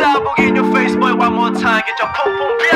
Pasabog in your face, boy, one more time. Get your pum pum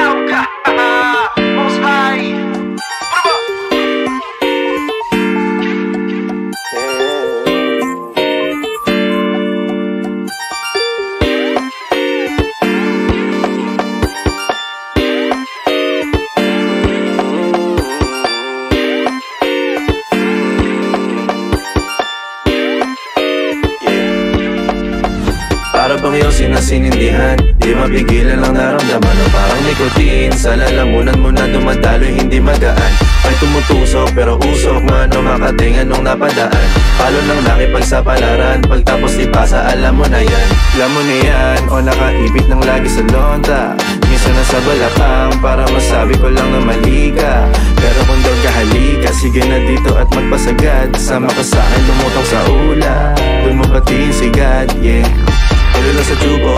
Yung sinasinindihan Di mapigilan ang naramdaman O parang nicotine Sa lalamunan mo na dumadaloy hindi magaan. May tumutusok pero usok man O makatingan nung napadaan. Palo ng laki pagsapalaran Pagtapos di pasa alam mo na yan. Alam mo na yan O nakaibit ng lagi sa lonta. Minsan nasa balakang Para masabi ko lang na mali ka. Pero kung daw kahalika Sige na dito at magpasagad. Sama ka sa lumutang sa ula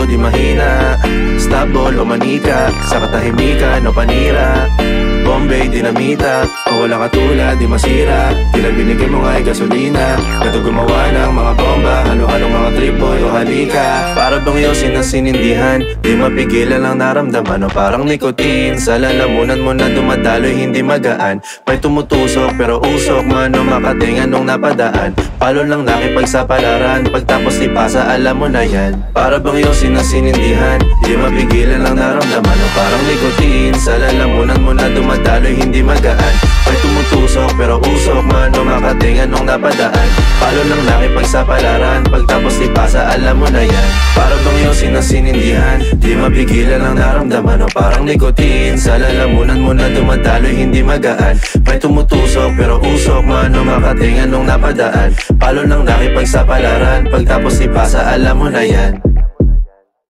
di mahina. Stop ball o manika Sa katahimikan o panira Bombay, dinamita O wala katulad, di masira. Tila binigay mo nga ay gasolina. Gato gumawa ng mga bomba. Halo-halong mga trip boy o halika. Para bang yung sinasinindihan Di mapigilan ang naramdaman O parang nicotine Sa lalamunan mo na dumadaloy hindi magaan. May tumutusok pero usok man O makatingan nung napadaan. Palo lang nakipagsapalaran. Pagtapos di pasa alam mo na yan. Para bang yung sinasinindihan Di mapigilan ang naramdaman O parang nicotine Sa lalamunan mo na dumadaloy hindi magaan. May tumutusok pero usok man O makatingan nung napadaan. Palo lang nakipagsapalaran Pagtapos di pasa alam mo na yan. Para bang yung sinasinindihan Di mapigilan ang naramdaman O parang nicotine Sa lalamunan mo na dumadaloy hindi magaan. May tumutusok pero usok man O makatingan nung napadaan. Palo lang nakipagsapalaran Pagtapos di pasa alam mo na yan